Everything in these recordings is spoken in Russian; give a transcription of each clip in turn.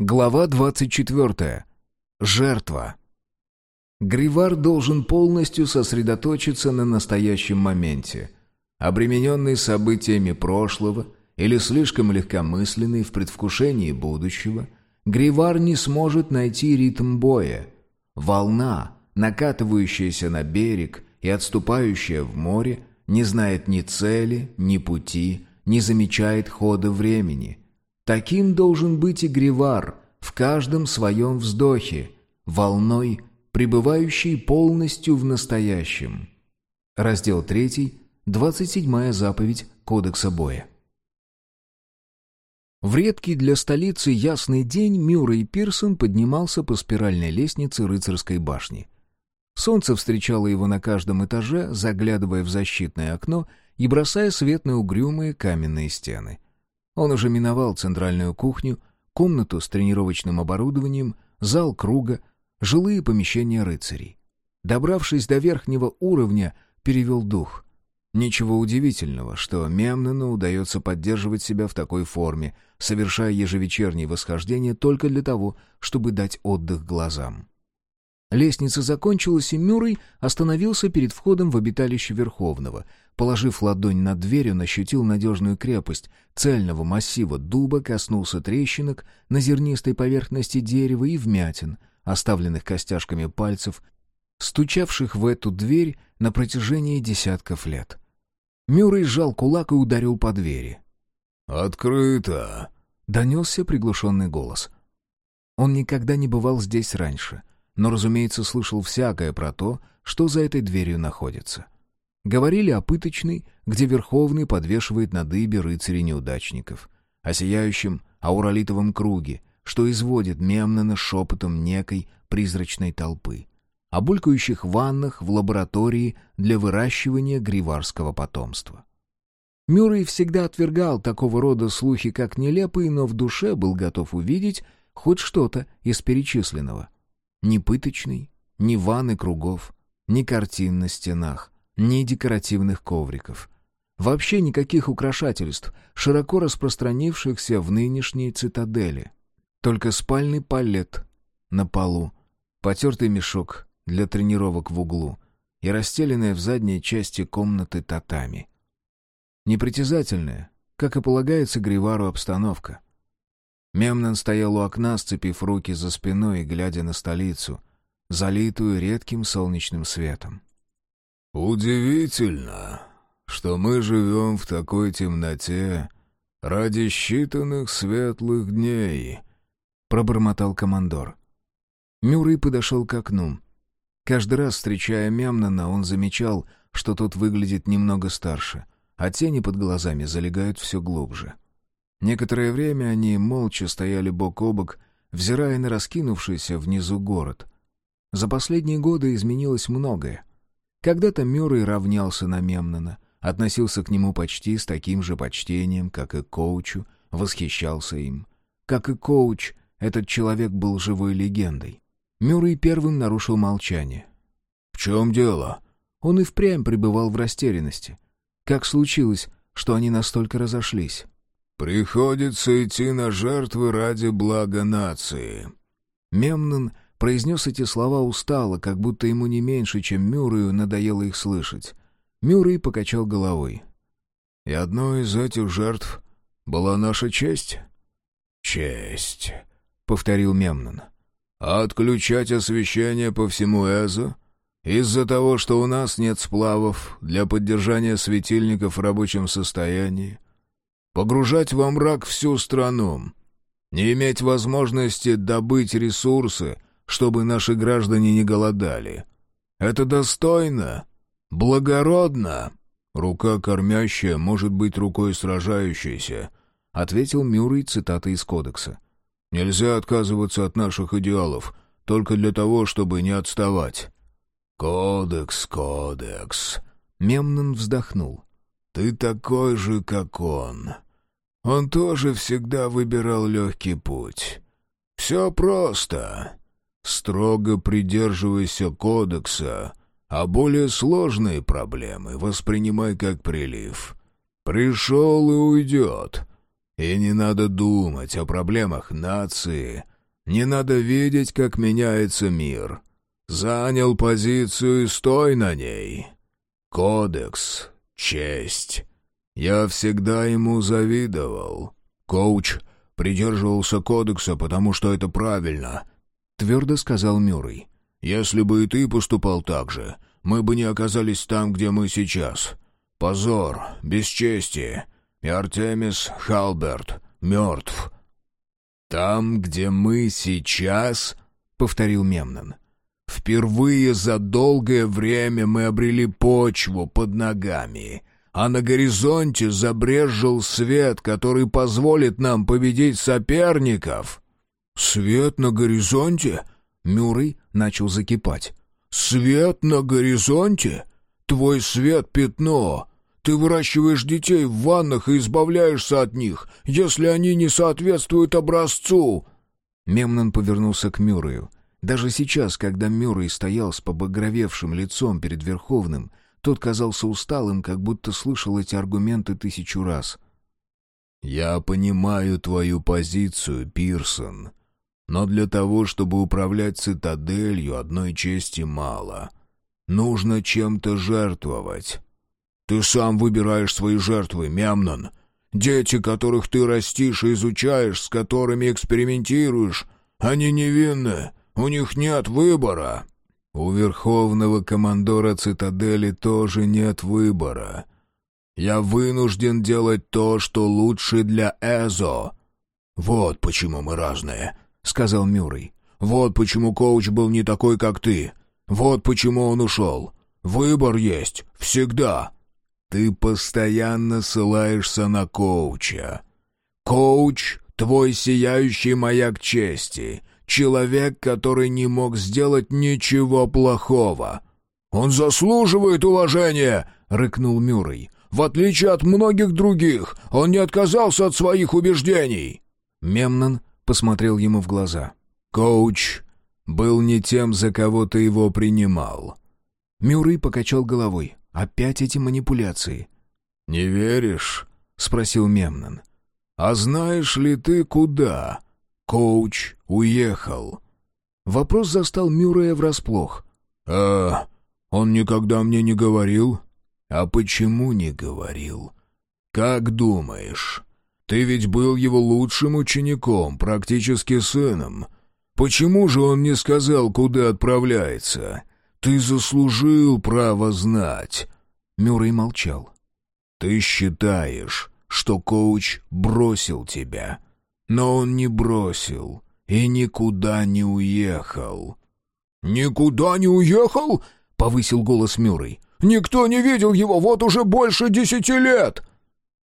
Глава 24. Жертва. Гривар должен полностью сосредоточиться на настоящем моменте. Обремененный событиями прошлого или слишком легкомысленный в предвкушении будущего, Гривар не сможет найти ритм боя. Волна, накатывающаяся на берег и отступающая в море, не знает ни цели, ни пути, не замечает хода времени – Таким должен быть и Гривар в каждом своем вздохе, волной, пребывающей полностью в настоящем. Раздел 3, 27 заповедь Кодекса боя. В редкий для столицы ясный день Мюррей Пирсон поднимался по спиральной лестнице рыцарской башни. Солнце встречало его на каждом этаже, заглядывая в защитное окно и бросая свет на угрюмые каменные стены — он уже миновал центральную кухню, комнату с тренировочным оборудованием, зал круга, жилые помещения рыцарей. Добравшись до верхнего уровня, перевел дух. Ничего удивительного, что Мемнону удается поддерживать себя в такой форме, совершая ежевечерние восхождения только для того, чтобы дать отдых глазам. Лестница закончилась, и Мюррей остановился перед входом в обиталище Верховного, Положив ладонь на дверь, он ощутил надежную крепость цельного массива дуба, коснулся трещинок на зернистой поверхности дерева и вмятин, оставленных костяшками пальцев, стучавших в эту дверь на протяжении десятков лет. Мюррей сжал кулак и ударил по двери. «Открыто!» — донесся приглушенный голос. Он никогда не бывал здесь раньше, но, разумеется, слышал всякое про то, что за этой дверью находится. — Говорили о пыточной, где Верховный подвешивает на дыбе рыцарей-неудачников, о сияющем ауралитовом круге, что изводит Мемнона шепотом некой призрачной толпы, о булькающих ваннах в лаборатории для выращивания гриварского потомства. Мюррей всегда отвергал такого рода слухи как нелепые, но в душе был готов увидеть хоть что-то из перечисленного. Ни пыточный, ни ванны кругов, ни картин на стенах — ни декоративных ковриков. Вообще никаких украшательств, широко распространившихся в нынешней цитадели. Только спальный палет на полу, потертый мешок для тренировок в углу и расстеленная в задней части комнаты татами. Непритязательная, как и полагается Гривару обстановка. Мемнон стоял у окна, сцепив руки за спиной и глядя на столицу, залитую редким солнечным светом. «Удивительно, что мы живем в такой темноте ради считанных светлых дней», — пробормотал командор. Мюррей подошел к окну. Каждый раз, встречая Мемнона, он замечал, что тот выглядит немного старше, а тени под глазами залегают все глубже. Некоторое время они молча стояли бок о бок, взирая на раскинувшийся внизу город. За последние годы изменилось многое. Когда-то Мюррей равнялся на Мемнона, относился к нему почти с таким же почтением, как и коучу, восхищался им. Как и коуч, этот человек был живой легендой. Мюррей первым нарушил молчание. «В чем дело?» Он и впрямь пребывал в растерянности. Как случилось, что они настолько разошлись? «Приходится идти на жертвы ради блага нации». Мемнон произнес эти слова устало, как будто ему не меньше, чем Мюррею надоело их слышать. Мюррей покачал головой. «И одной из этих жертв была наша честь?» «Честь», — повторил Мемнон. «А отключать освещение по всему Эзу? Из-за того, что у нас нет сплавов для поддержания светильников в рабочем состоянии? Погружать во мрак всю страну?» Не иметь возможности добыть ресурсы, чтобы наши граждане не голодали. Это достойно, благородно. Рука кормящая может быть рукой сражающейся, ответил Мюррей цитата из кодекса. Нельзя отказываться от наших идеалов только для того, чтобы не отставать. Кодекс, кодекс. Мемнон вздохнул. Ты такой же, как он. Он тоже всегда выбирал легкий путь. Все просто. Строго придерживайся кодекса, а более сложные проблемы воспринимай как прилив. Пришел и уйдет. И не надо думать о проблемах нации. Не надо видеть, как меняется мир. Занял позицию и стой на ней. Кодекс, честь. Я всегда ему завидовал. Коуч придерживался кодекса, потому что это правильно, — твердо сказал Мюррей. «Если бы и ты поступал так же, мы бы не оказались там, где мы сейчас. Позор, бесчестие, и Артемис Халберт мертв». «Там, где мы сейчас», — повторил Мемнон, — «впервые за долгое время мы обрели почву под ногами» а на горизонте забрезжил свет, который позволит нам победить соперников». «Свет на горизонте?» Мюррей начал закипать. «Свет на горизонте? Твой свет — пятно. Ты выращиваешь детей в ваннах и избавляешься от них, если они не соответствуют образцу». Мемнон повернулся к Мюррею. Даже сейчас, когда Мюррей стоял с побагровевшим лицом перед Верховным, тот казался усталым, как будто слышал эти аргументы тысячу раз. «Я понимаю твою позицию, Пирсон, но для того, чтобы управлять цитаделью, одной чести мало. Нужно чем-то жертвовать». «Ты сам выбираешь свои жертвы, Мемнон. Дети, которых ты растишь и изучаешь, с которыми экспериментируешь, они невинны, у них нет выбора». У верховного командора цитадели тоже нет выбора. Я вынужден делать то, что лучше для Эзо. Вот почему мы разные, сказал Мюррей. Вот почему коуч был не такой, как ты. Вот почему он ушел. Выбор есть всегда. Ты постоянно ссылаешься на коуча. Коуч — твой сияющий маяк чести, Человек, который не мог сделать ничего плохого. «Он заслуживает уважения!» — рыкнул Мюррей. «В отличие от многих других, он не отказался от своих убеждений!» Мемнон посмотрел ему в глаза. «Коуч был не тем, за кого ты его принимал». Мюррей покачал головой. «Опять эти манипуляции». «Не веришь?» — спросил Мемнон. «А знаешь ли ты, куда?» Коуч уехал. Вопрос застал Мюррея врасплох. «А, он никогда мне не говорил?» «А почему не говорил?» «Как думаешь? Ты ведь был его лучшим учеником, практически сыном. Почему же он не сказал, куда отправляется? Ты заслужил право знать». Мюррей молчал. «Ты считаешь, что коуч бросил тебя?» Но он не бросил и никуда не уехал. «Никуда не уехал?» — повысил голос Мюррей. «Никто не видел его вот уже больше десяти лет!»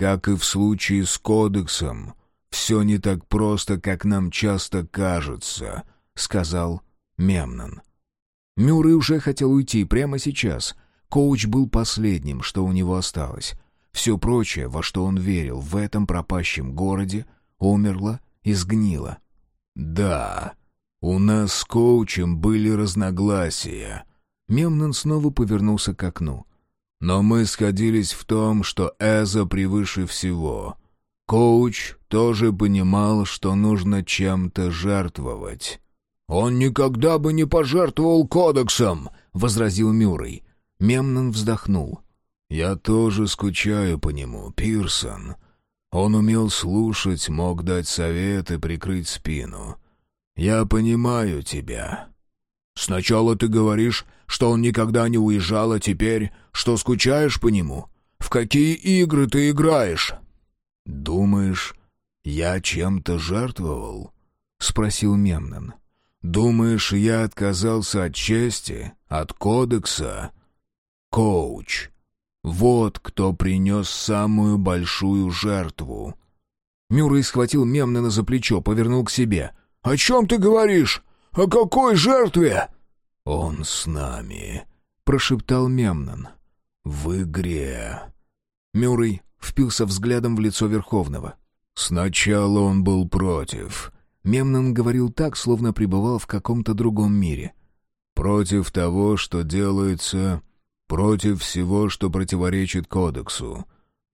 Как и в случае с кодексом, все не так просто, как нам часто кажется, — сказал Мемнон. Мюррей уже хотел уйти прямо сейчас. Коуч был последним, что у него осталось. Все прочее, во что он верил в этом пропащем городе, умерла и сгнила. «Да, у нас с коучем были разногласия». Мемнон снова повернулся к окну. «Но мы сходились в том, что Эза превыше всего. Коуч тоже понимал, что нужно чем-то жертвовать». «Он никогда бы не пожертвовал кодексом!» — возразил Мюррей. Мемнон вздохнул. «Я тоже скучаю по нему, Пирсон. Он умел слушать, мог дать советы, прикрыть спину. «Я понимаю тебя. Сначала ты говоришь, что он никогда не уезжал, а теперь, что скучаешь по нему. В какие игры ты играешь?» «Думаешь, я чем-то жертвовал?» — спросил Мемнон. «Думаешь, я отказался от чести, от кодекса?» «Коуч, вот кто принес самую большую жертву. Мюррей схватил Мемнона за плечо, повернул к себе. «О чем ты говоришь? О какой жертве?» «Он с нами», — прошептал Мемнон. «В игре». Мюррей впился взглядом в лицо Верховного. «Сначала он был против». Мемнон говорил так, словно пребывал в каком-то другом мире. «Против того, что делается против всего, что противоречит кодексу.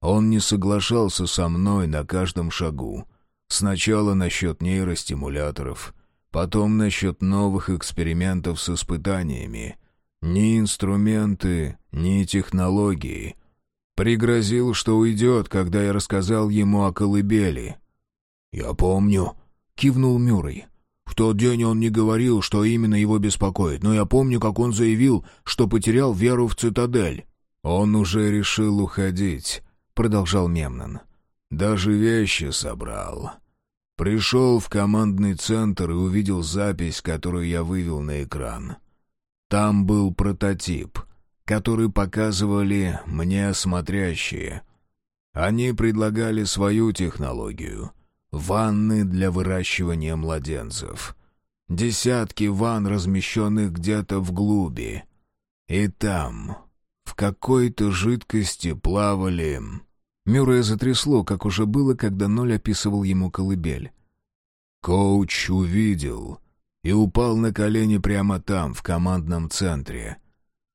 Он не соглашался со мной на каждом шагу. Сначала насчет нейростимуляторов, потом насчет новых экспериментов с испытаниями. Ни инструменты, ни технологии. Пригрозил, что уйдет, когда я рассказал ему о колыбели. «Я помню», — кивнул Мюррей. В тот день он не говорил, что именно его беспокоит, но я помню, как он заявил, что потерял веру в цитадель. «Он уже решил уходить», — продолжал Мемнон. «Даже вещи собрал. Пришел в командный центр и увидел запись, которую я вывел на экран. Там был прототип, который показывали мне смотрящие. Они предлагали свою технологию — Ванны для выращивания младенцев. Десятки ванн, размещенных где-то вглуби. И там, в какой-то жидкости плавали... Мюррея затрясло, как уже было, когда Ноль описывал ему колыбель. Коуч увидел и упал на колени прямо там, в командном центре.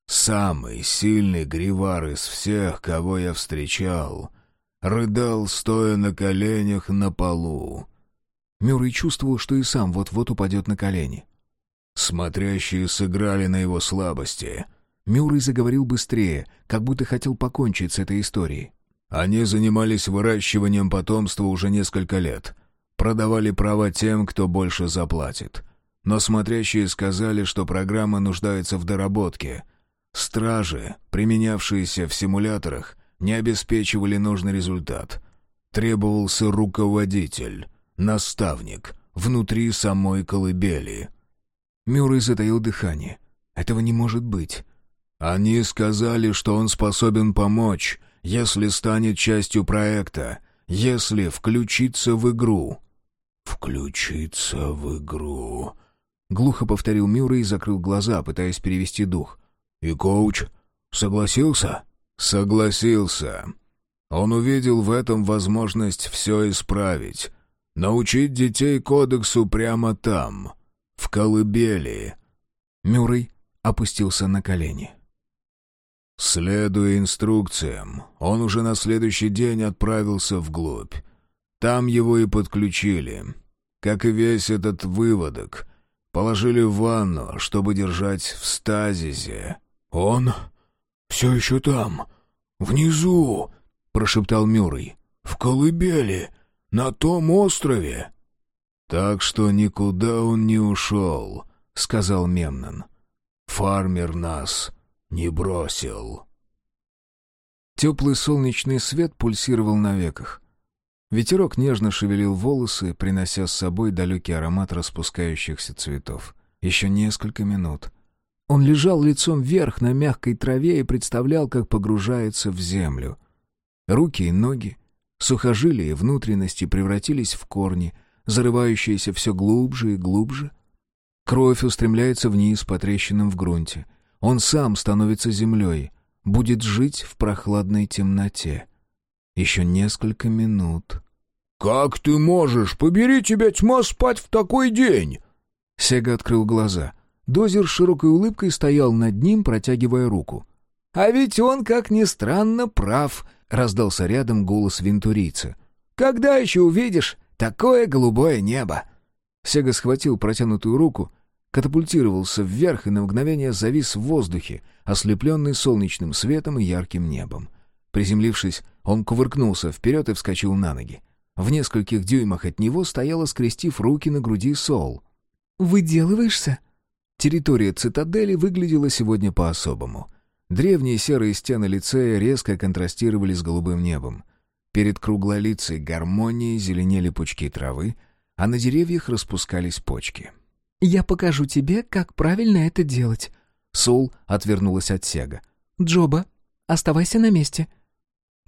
Самый сильный гривар из всех, кого я встречал, рыдал, стоя на коленях на полу. Мюррей чувствовал, что и сам вот-вот упадет на колени. Смотрящие сыграли на его слабости. Мюррей заговорил быстрее, как будто хотел покончить с этой историей. Они занимались выращиванием потомства уже несколько лет. Продавали права тем, кто больше заплатит. Но смотрящие сказали, что программа нуждается в доработке. Стражи, применявшиеся в симуляторах, не обеспечивали нужный результат. Требовался руководитель, наставник, внутри самой колыбели. Мюррей затаил дыхание. Этого не может быть. Они сказали, что он способен помочь, если станет частью проекта, если включиться в игру. «Включиться в игру», — глухо повторил Мюррей и закрыл глаза, пытаясь перевести дух. «И коуч согласился?» Согласился. Он увидел в этом возможность все исправить. Научить детей кодексу прямо там, в колыбели. Мюррей опустился на колени. Следуя инструкциям, он уже на следующий день отправился вглубь. Там его и подключили. Как и весь этот выводок. Положили в ванну, чтобы держать в стазисе. Он «Все еще там, внизу», — прошептал Мюррей. «В колыбели, на том острове». «Так что никуда он не ушел», — сказал Мемнон. «Фармер нас не бросил». Теплый солнечный свет пульсировал на веках. Ветерок нежно шевелил волосы, принося с собой далекий аромат распускающихся цветов. Еще несколько минут. Он лежал лицом вверх на мягкой траве и представлял, как погружается в землю. Руки и ноги, сухожилия и внутренности превратились в корни, зарывающиеся все глубже и глубже. Кровь устремляется вниз по трещинам в грунте. Он сам становится землей, будет жить в прохладной темноте. Еще несколько минут. «Как ты можешь? Побери тебя тьма спать в такой день!» Сега открыл глаза. Дозер с широкой улыбкой стоял над ним, протягивая руку. «А ведь он, как ни странно, прав», — раздался рядом голос вентурийца. «Когда еще увидишь такое голубое небо?» Сега схватил протянутую руку, катапультировался вверх и на мгновение завис в воздухе, ослепленный солнечным светом и ярким небом. Приземлившись, он кувыркнулся вперед и вскочил на ноги. В нескольких дюймах от него стояла, скрестив руки на груди Сол. «Выделываешься?» Территория цитадели выглядела сегодня по-особому. Древние серые стены лицея резко контрастировали с голубым небом. Перед круглолицей гармонией зеленели пучки травы, а на деревьях распускались почки. «Я покажу тебе, как правильно это делать». Сол отвернулась от Сега. «Джоба, оставайся на месте».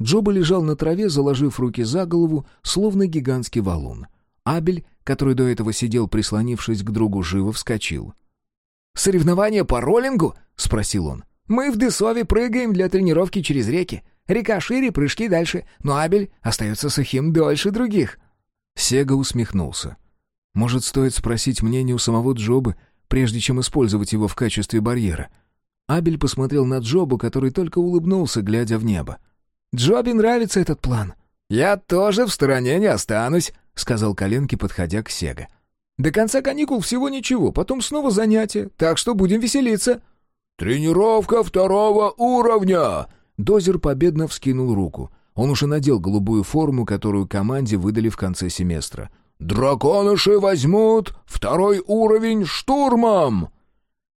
Джоба лежал на траве, заложив руки за голову, словно гигантский валун. Абель, который до этого сидел, прислонившись к другу, живо вскочил. «Соревнования по роллингу?» — спросил он. «Мы в Десове прыгаем для тренировки через реки. Река шире, прыжки дальше, но Абель остается сухим дольше других». Сега усмехнулся. «Может, стоит спросить мнение у самого Джобы, прежде чем использовать его в качестве барьера?» Абель посмотрел на Джобу, который только улыбнулся, глядя в небо. Джоби нравится этот план». «Я тоже в стороне не останусь», — сказал Коленки, подходя к Сега. «До конца каникул всего ничего, потом снова занятия, так что будем веселиться». «Тренировка второго уровня!» Дозер победно вскинул руку. Он уже надел голубую форму, которую команде выдали в конце семестра. «Драконыши возьмут второй уровень штурмом!»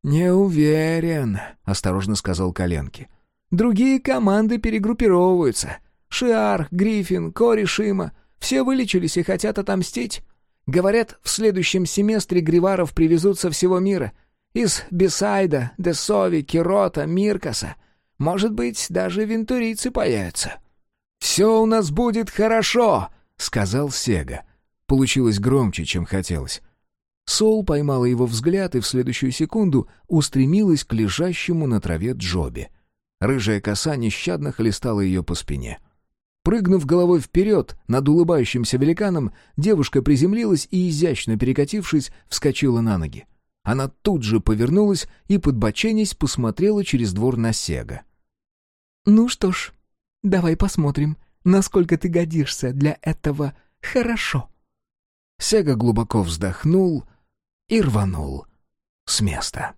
«Не уверен», — осторожно сказал Коленки. «Другие команды перегруппировываются. Шиар, Гриффин, Кори Шима — все вылечились и хотят отомстить. Говорят, в следующем семестре Гриваров привезут со всего мира. Из Бесайда, Десови, Кирота, Миркаса. Может быть, даже вентурийцы появятся». «Все у нас будет хорошо», — сказал Сега. Получилось громче, чем хотелось. Сол поймала его взгляд и в следующую секунду устремилась к лежащему на траве Джоби. Рыжая коса нещадно хлестала ее по спине. Прыгнув головой вперед над улыбающимся великаном, девушка приземлилась и, изящно перекатившись, вскочила на ноги. Она тут же повернулась и, подбоченясь, посмотрела через двор на Сега. «Ну что ж, давай посмотрим, насколько ты годишься для этого хорошо». Сега глубоко вздохнул и рванул с места.